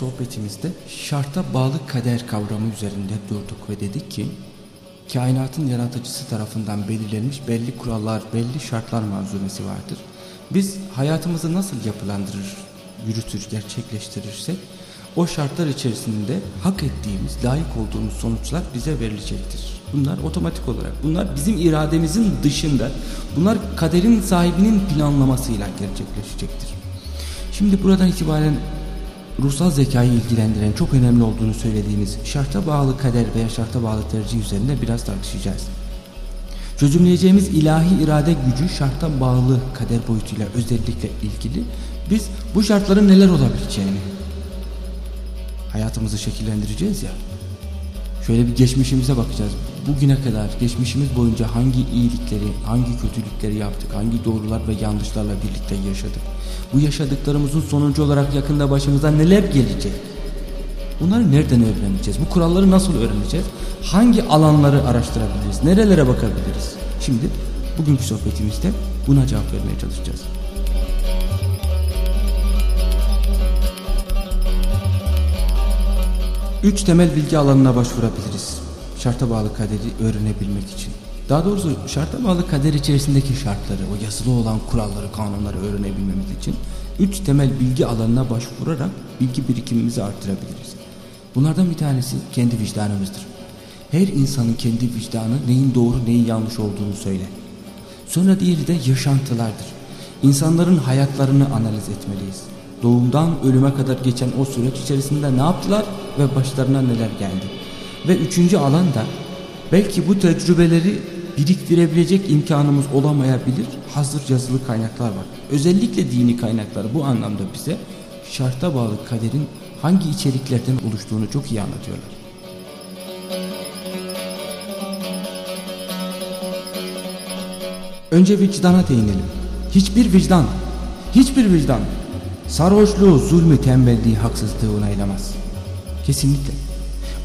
sohbetimizde şarta bağlı kader kavramı üzerinde durduk ve dedik ki kainatın yaratıcısı tarafından belirlenmiş belli kurallar, belli şartlar manzumesi vardır. Biz hayatımızı nasıl yapılandırır, yürütür, gerçekleştirirsek o şartlar içerisinde hak ettiğimiz, layık olduğumuz sonuçlar bize verilecektir. Bunlar otomatik olarak, bunlar bizim irademizin dışında, bunlar kaderin sahibinin planlamasıyla gerçekleşecektir. Şimdi buradan itibaren ruhsal zekayı ilgilendiren çok önemli olduğunu söylediğimiz şarta bağlı kader veya şarta bağlı tercih üzerinde biraz tartışacağız. Çözümleyeceğimiz ilahi irade gücü şarta bağlı kader boyutuyla özellikle ilgili biz bu şartların neler olabileceğini hayatımızı şekillendireceğiz ya. Şöyle bir geçmişimize bakacağız. Bugüne kadar geçmişimiz boyunca hangi iyilikleri, hangi kötülükleri yaptık, hangi doğrular ve yanlışlarla birlikte yaşadık. Bu yaşadıklarımızın sonucu olarak yakında başımıza neler gelecek? Bunları nereden öğreneceğiz? Bu kuralları nasıl öğreneceğiz? Hangi alanları araştırabiliriz? Nerelere bakabiliriz? Şimdi bugünkü sohbetimizde buna cevap vermeye çalışacağız. Üç temel bilgi alanına başvurabiliriz. Şarta bağlı kaderi öğrenebilmek için. Daha doğrusu şarta bağlı kader içerisindeki şartları, o yazılı olan kuralları, kanunları öğrenebilmemiz için üç temel bilgi alanına başvurarak bilgi birikimimizi arttırabiliriz. Bunlardan bir tanesi kendi vicdanımızdır. Her insanın kendi vicdanı neyin doğru neyin yanlış olduğunu söyler. Sonra diğeri de yaşantılardır. İnsanların hayatlarını analiz etmeliyiz. Doğumdan ölüme kadar geçen o süreç içerisinde ne yaptılar ve başlarına neler geldi. Ve üçüncü alan da belki bu tecrübeleri biriktirebilecek imkanımız olamayabilir hazır yazılı kaynaklar var. Özellikle dini kaynaklar bu anlamda bize şarta bağlı kaderin hangi içeriklerden oluştuğunu çok iyi anlatıyorlar. Önce vicdana değinelim. Hiçbir vicdan, hiçbir vicdan sarhoşluğu, zulmü, tembelliği, haksızlığı onaylamaz. Kesinlikle.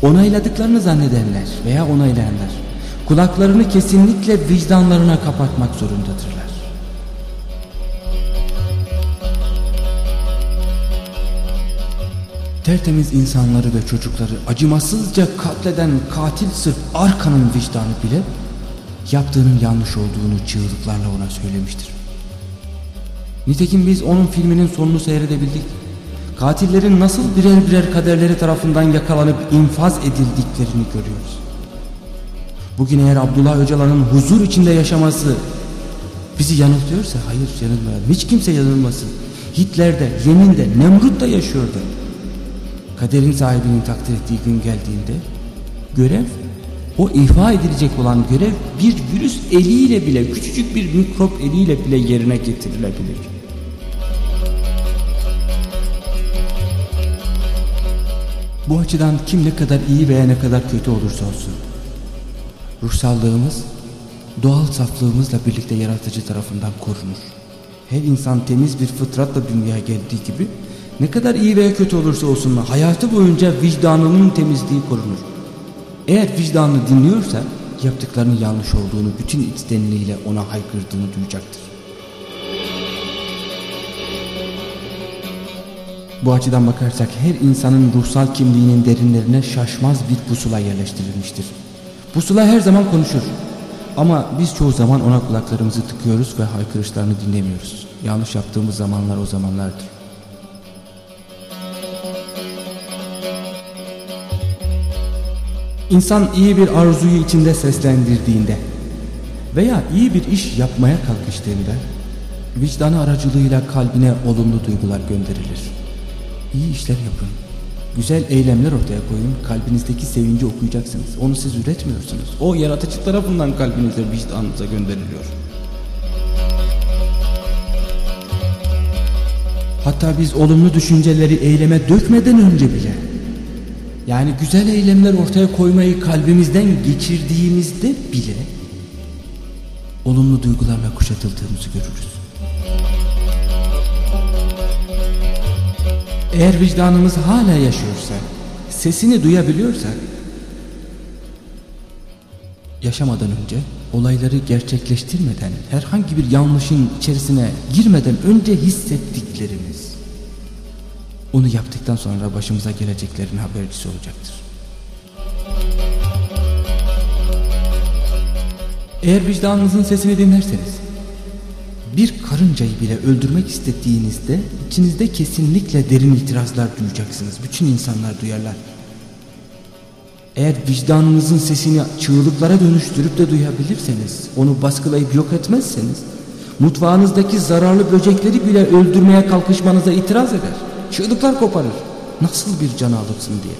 Onayladıklarını zannedenler veya onaylayanlar kulaklarını kesinlikle vicdanlarına kapatmak zorundadırlar. Tertemiz insanları ve çocukları acımasızca katleden katil sırf arkanın vicdanı bile yaptığının yanlış olduğunu çığlıklarla ona söylemiştir. Nitekim biz onun filminin sonunu seyredebildik. Katillerin nasıl birer birer kaderleri tarafından yakalanıp infaz edildiklerini görüyoruz. Bugün eğer Abdullah Öcalan'ın huzur içinde yaşaması bizi yanıltıyorsa hayır yanılmayalım. Hiç kimse yanılmasın. Hitler de, Yemin de, Nemrut da yaşıyordu. Kaderin sahibinin takdir ettiği gün geldiğinde görev o ifa edilecek olan görev bir virüs eliyle bile küçücük bir mikrop eliyle bile yerine getirilebilir. Bu açıdan kim ne kadar iyi veya ne kadar kötü olursa olsun ruhsallığımız doğal saflığımızla birlikte yaratıcı tarafından korunur. Her insan temiz bir fıtratla dünyaya geldiği gibi ne kadar iyi veya kötü olursa olsun hayatı boyunca vicdanının temizliği korunur. Eğer vicdanını dinliyorsa yaptıklarının yanlış olduğunu bütün içtenliğiyle ona haykırdığını duyacaktır. Bu açıdan bakarsak her insanın ruhsal kimliğinin derinlerine şaşmaz bir pusula yerleştirilmiştir. Pusula her zaman konuşur. Ama biz çoğu zaman ona kulaklarımızı tıkıyoruz ve haykırışlarını dinlemiyoruz. Yanlış yaptığımız zamanlar o zamanlardır. İnsan iyi bir arzuyu içinde seslendirdiğinde veya iyi bir iş yapmaya kalkıştığında vicdanı aracılığıyla kalbine olumlu duygular gönderilir. İyi işler yapın. Güzel eylemler ortaya koyun. Kalbinizdeki sevinci okuyacaksınız. Onu siz üretmiyorsunuz. O yaratıcı tarafından kalbinize, vicdanınıza gönderiliyor. Hatta biz olumlu düşünceleri eyleme dökmeden önce bile yani güzel eylemler ortaya koymayı kalbimizden geçirdiğimizde bile olumlu duygularla kuşatıldığımızı görürüz. Eğer vicdanımız hala yaşıyorsa, sesini duyabiliyorsak, yaşamadan önce olayları gerçekleştirmeden, herhangi bir yanlışın içerisine girmeden önce hissettiklerimiz, onu yaptıktan sonra başımıza geleceklerin habercisi olacaktır. Eğer vicdanınızın sesini dinlerseniz bir karıncayı bile öldürmek istediğinizde içinizde kesinlikle derin itirazlar duyacaksınız. Bütün insanlar duyarlar. Eğer vicdanınızın sesini çığlıklara dönüştürüp de duyabilirseniz, onu baskılayıp yok etmezseniz, mutfağınızdaki zararlı böcekleri bile öldürmeye kalkışmanıza itiraz eder. Çığlıklar koparır. Nasıl bir can alırsın diye.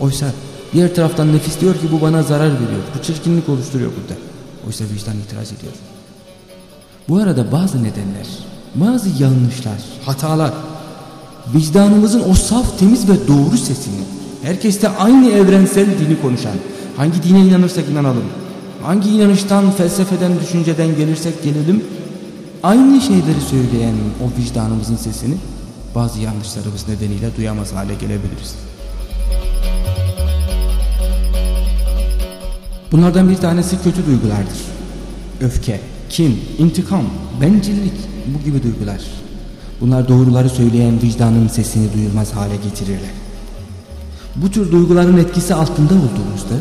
Oysa diğer taraftan nefis diyor ki bu bana zarar veriyor. Bu çirkinlik oluşturuyor burada. Oysa vicdan itiraz ediyor. Bu arada bazı nedenler, bazı yanlışlar, hatalar, vicdanımızın o saf, temiz ve doğru sesini, herkeste aynı evrensel dini konuşan, hangi dine inanırsak inanalım, hangi inanıştan, felsefeden, düşünceden gelirsek gelelim, aynı şeyleri söyleyen o vicdanımızın sesini bazı yanlışlarımız nedeniyle duyamaz hale gelebiliriz. Bunlardan bir tanesi kötü duygulardır. Öfke, kin, intikam, bencillik bu gibi duygular. Bunlar doğruları söyleyen vicdanın sesini duyulmaz hale getirirler. Bu tür duyguların etkisi altında olduğumuzda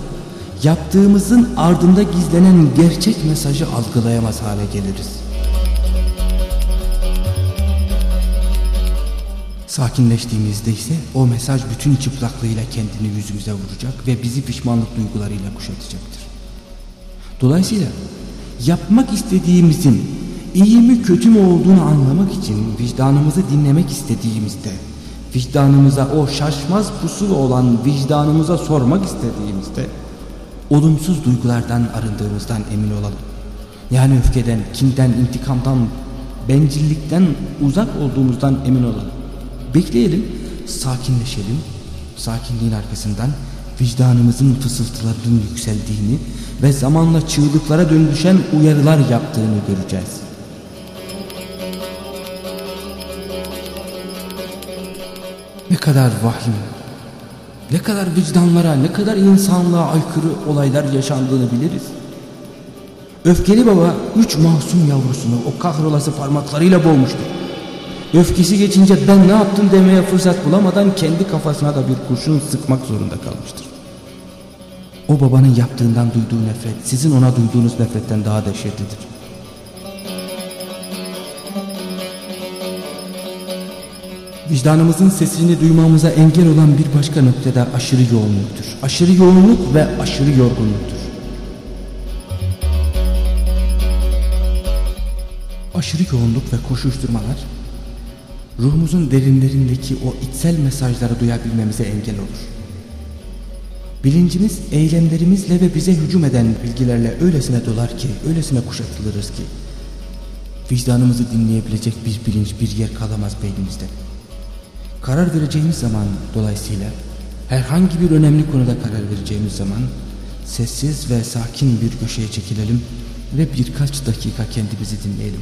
yaptığımızın ardında gizlenen gerçek mesajı algılayamaz hale geliriz. Sakinleştiğimizde ise o mesaj bütün çıplaklığıyla kendini yüzümüze vuracak ve bizi pişmanlık duygularıyla kuşatacaktır. Dolayısıyla yapmak istediğimizin iyi mi kötü mü olduğunu anlamak için vicdanımızı dinlemek istediğimizde, vicdanımıza o şaşmaz pusul olan vicdanımıza sormak istediğimizde, olumsuz duygulardan arındığımızdan emin olalım. Yani öfkeden, kinden, intikamdan, bencillikten uzak olduğumuzdan emin olalım. Bekleyelim, sakinleşelim, sakinliğin arkasından vicdanımızın fısıltılarının yükseldiğini ve zamanla çığlıklara dönüşen uyarılar yaptığını göreceğiz. Ne kadar vahim, ne kadar vicdanlara, ne kadar insanlığa aykırı olaylar yaşandığını biliriz. Öfkeli baba üç masum yavrusunu o kahrolası parmaklarıyla boğmuştu. Öfkesi geçince ben ne yaptım demeye fırsat bulamadan kendi kafasına da bir kurşun sıkmak zorunda kalmıştır. O babanın yaptığından duyduğu nefret sizin ona duyduğunuz nefretten daha dehşetlidir. Vicdanımızın sesini duymamıza engel olan bir başka noktada aşırı yoğunluktur. Aşırı yoğunluk ve aşırı yorgunluktur. Aşırı yoğunluk ve koşuşturmalar ruhumuzun derinlerindeki o içsel mesajları duyabilmemize engel olur. Bilincimiz eylemlerimizle ve bize hücum eden bilgilerle öylesine dolar ki, öylesine kuşatılırız ki vicdanımızı dinleyebilecek bir bilinç bir yer kalamaz beynimizde. Karar vereceğimiz zaman dolayısıyla herhangi bir önemli konuda karar vereceğimiz zaman sessiz ve sakin bir köşeye çekilelim ve birkaç dakika kendimizi dinleyelim.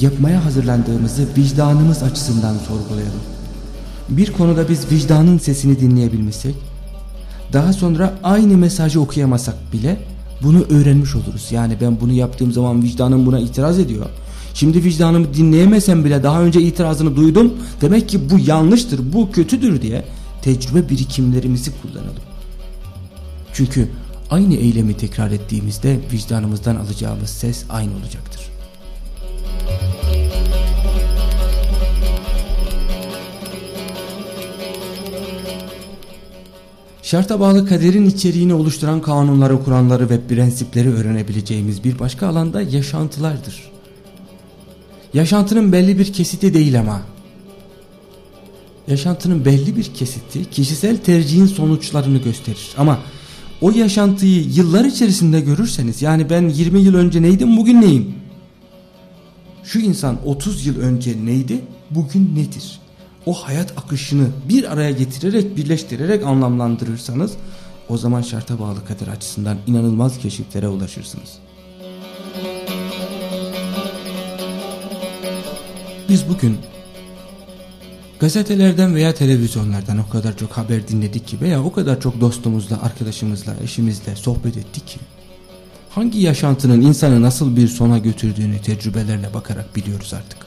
Yapmaya hazırlandığımızı vicdanımız açısından sorgulayalım. Bir konuda biz vicdanın sesini dinleyebilmişsek daha sonra aynı mesajı okuyamasak bile bunu öğrenmiş oluruz. Yani ben bunu yaptığım zaman vicdanım buna itiraz ediyor. Şimdi vicdanımı dinleyemesem bile daha önce itirazını duydum. Demek ki bu yanlıştır, bu kötüdür diye tecrübe birikimlerimizi kullanalım. Çünkü aynı eylemi tekrar ettiğimizde vicdanımızdan alacağımız ses aynı olacaktır. Şarta bağlı kaderin içeriğini oluşturan kanunları, kuranları ve prensipleri öğrenebileceğimiz bir başka alanda yaşantılardır. Yaşantının belli bir kesiti değil ama. Yaşantının belli bir kesiti kişisel tercihin sonuçlarını gösterir. Ama o yaşantıyı yıllar içerisinde görürseniz yani ben 20 yıl önce neydim bugün neyim? Şu insan 30 yıl önce neydi bugün nedir? O hayat akışını bir araya getirerek birleştirerek anlamlandırırsanız o zaman şarta bağlı kader açısından inanılmaz keşiflere ulaşırsınız. Biz bugün gazetelerden veya televizyonlardan o kadar çok haber dinledik ki veya o kadar çok dostumuzla, arkadaşımızla, eşimizle sohbet ettik ki hangi yaşantının insanı nasıl bir sona götürdüğünü tecrübelerle bakarak biliyoruz artık.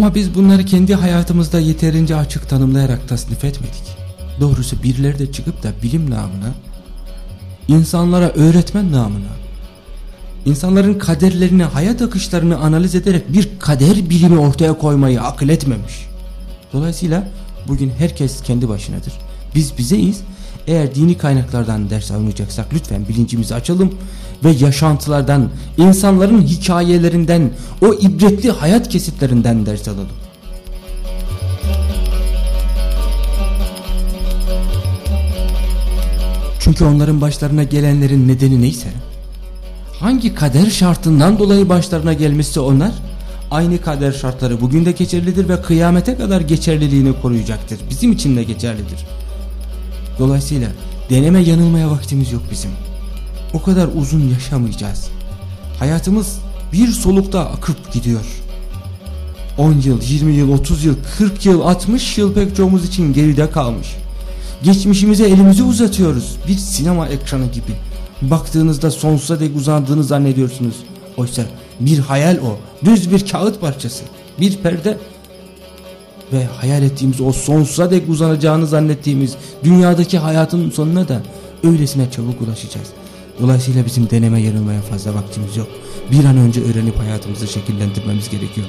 Ama biz bunları kendi hayatımızda yeterince açık tanımlayarak tasnif etmedik. Doğrusu birileri de çıkıp da bilim namına, insanlara öğretmen namına, insanların kaderlerini, hayat akışlarını analiz ederek bir kader bilimi ortaya koymayı akıl etmemiş. Dolayısıyla bugün herkes kendi başınadır. Biz bizeyiz. Eğer dini kaynaklardan ders alınacaksak lütfen bilincimizi açalım ve yaşantılardan, insanların hikayelerinden, o ibretli hayat kesitlerinden ders alalım. Çünkü onların başlarına gelenlerin nedeni neyse, hangi kader şartından dolayı başlarına gelmişse onlar, aynı kader şartları bugün de geçerlidir ve kıyamete kadar geçerliliğini koruyacaktır. Bizim için de geçerlidir. Dolayısıyla deneme yanılmaya vaktimiz yok bizim. O kadar uzun yaşamayacağız. Hayatımız bir solukta akıp gidiyor. 10 yıl, 20 yıl, 30 yıl, 40 yıl, 60 yıl pek çoğumuz için geride kalmış. Geçmişimize elimizi uzatıyoruz. Bir sinema ekranı gibi. Baktığınızda sonsuza dek uzandığını zannediyorsunuz. Oysa bir hayal o. Düz bir kağıt parçası. Bir perde. Ve hayal ettiğimiz o sonsuza dek uzanacağını zannettiğimiz dünyadaki hayatın sonuna da öylesine çabuk ulaşacağız. Dolayısıyla bizim deneme yanılmaya fazla vaktimiz yok. Bir an önce öğrenip hayatımızı şekillendirmemiz gerekiyor.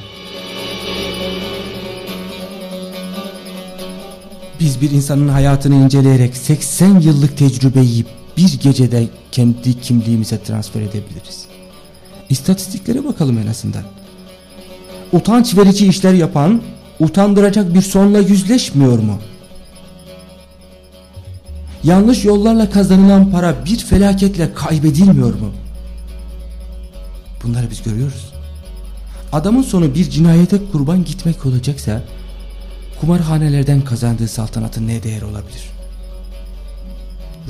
Biz bir insanın hayatını inceleyerek 80 yıllık tecrübeyi bir gecede kendi kimliğimize transfer edebiliriz. İstatistiklere bakalım en azından. Utanç verici işler yapan, utandıracak bir sonla yüzleşmiyor mu? Yanlış yollarla kazanılan para bir felaketle kaybedilmiyor mu? Bunları biz görüyoruz. Adamın sonu bir cinayete kurban gitmek olacaksa kumarhanelerden kazandığı saltanatın ne değer olabilir?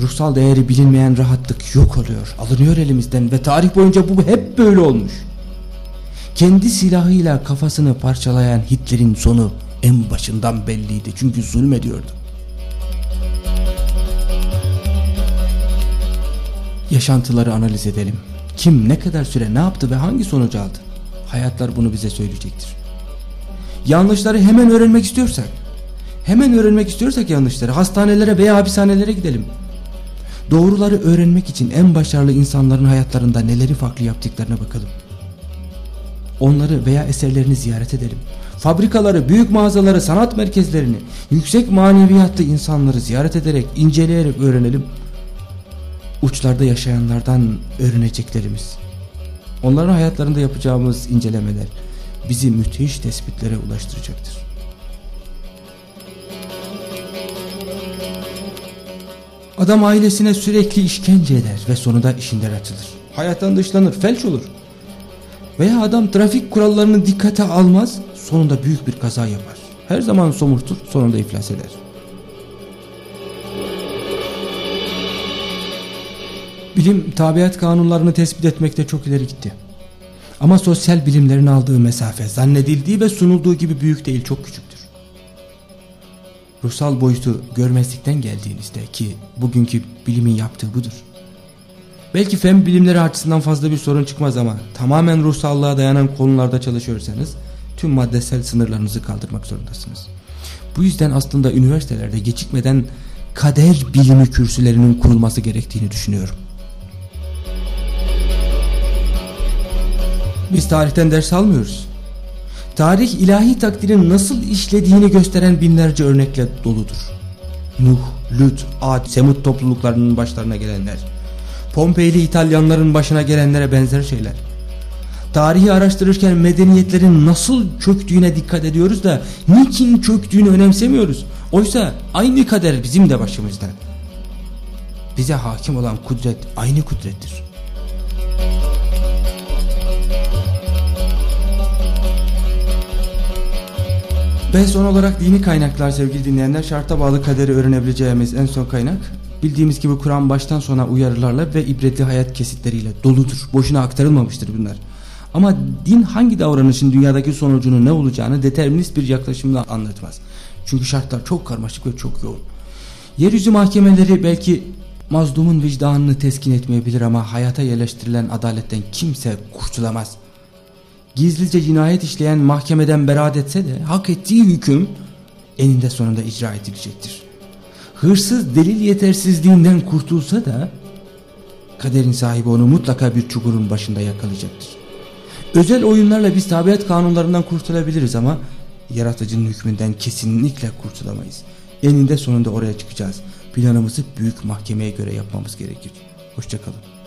Ruhsal değeri bilinmeyen rahatlık yok oluyor, alınıyor elimizden ve tarih boyunca bu hep böyle olmuş. Kendi silahıyla kafasını parçalayan Hitler'in sonu en başından belliydi çünkü zulmediyordu. Yaşantıları analiz edelim. Kim ne kadar süre ne yaptı ve hangi sonucu aldı? Hayatlar bunu bize söyleyecektir. Yanlışları hemen öğrenmek istiyorsak, hemen öğrenmek istiyorsak yanlışları hastanelere veya hapishanelere gidelim. Doğruları öğrenmek için en başarılı insanların hayatlarında neleri farklı yaptıklarına bakalım. Onları veya eserlerini ziyaret edelim. Fabrikaları, büyük mağazaları, sanat merkezlerini, yüksek maneviyatlı insanları ziyaret ederek, inceleyerek öğrenelim uçlarda yaşayanlardan öğreneceklerimiz. Onların hayatlarında yapacağımız incelemeler bizi müthiş tespitlere ulaştıracaktır. Adam ailesine sürekli işkence eder ve sonunda işinden açılır. Hayattan dışlanır, felç olur. Veya adam trafik kurallarını dikkate almaz, sonunda büyük bir kaza yapar. Her zaman somurtur, sonunda iflas eder. Bilim tabiat kanunlarını tespit etmekte çok ileri gitti. Ama sosyal bilimlerin aldığı mesafe zannedildiği ve sunulduğu gibi büyük değil çok küçüktür. Ruhsal boyutu görmezlikten geldiğinizde ki bugünkü bilimin yaptığı budur. Belki fen bilimleri açısından fazla bir sorun çıkmaz ama tamamen ruhsallığa dayanan konularda çalışıyorsanız tüm maddesel sınırlarınızı kaldırmak zorundasınız. Bu yüzden aslında üniversitelerde geçikmeden kader bilimi kürsülerinin kurulması gerektiğini düşünüyorum. Biz tarihten ders almıyoruz. Tarih ilahi takdirin nasıl işlediğini gösteren binlerce örnekle doludur. Nuh, Lüt, Ad, Semut topluluklarının başlarına gelenler. Pompeyli İtalyanların başına gelenlere benzer şeyler. Tarihi araştırırken medeniyetlerin nasıl çöktüğüne dikkat ediyoruz da niçin çöktüğünü önemsemiyoruz. Oysa aynı kader bizim de başımızda. Bize hakim olan kudret aynı kudrettir. Ve son olarak dini kaynaklar sevgili dinleyenler şarta bağlı kaderi öğrenebileceğimiz en son kaynak bildiğimiz gibi Kur'an baştan sona uyarılarla ve ibretli hayat kesitleriyle doludur. Boşuna aktarılmamıştır bunlar. Ama din hangi davranışın dünyadaki sonucunun ne olacağını determinist bir yaklaşımla anlatmaz. Çünkü şartlar çok karmaşık ve çok yoğun. Yeryüzü mahkemeleri belki mazlumun vicdanını teskin etmeyebilir ama hayata yerleştirilen adaletten kimse kurtulamaz. gizlice cinayet işleyen mahkemeden beraat etse de hak ettiği hüküm eninde sonunda icra edilecektir. Hırsız delil yetersizliğinden kurtulsa da kaderin sahibi onu mutlaka bir çukurun başında yakalayacaktır. Özel oyunlarla biz tabiat kanunlarından kurtulabiliriz ama yaratıcının hükmünden kesinlikle kurtulamayız. Eninde sonunda oraya çıkacağız. Planımızı büyük mahkemeye göre yapmamız gerekir. Hoşçakalın.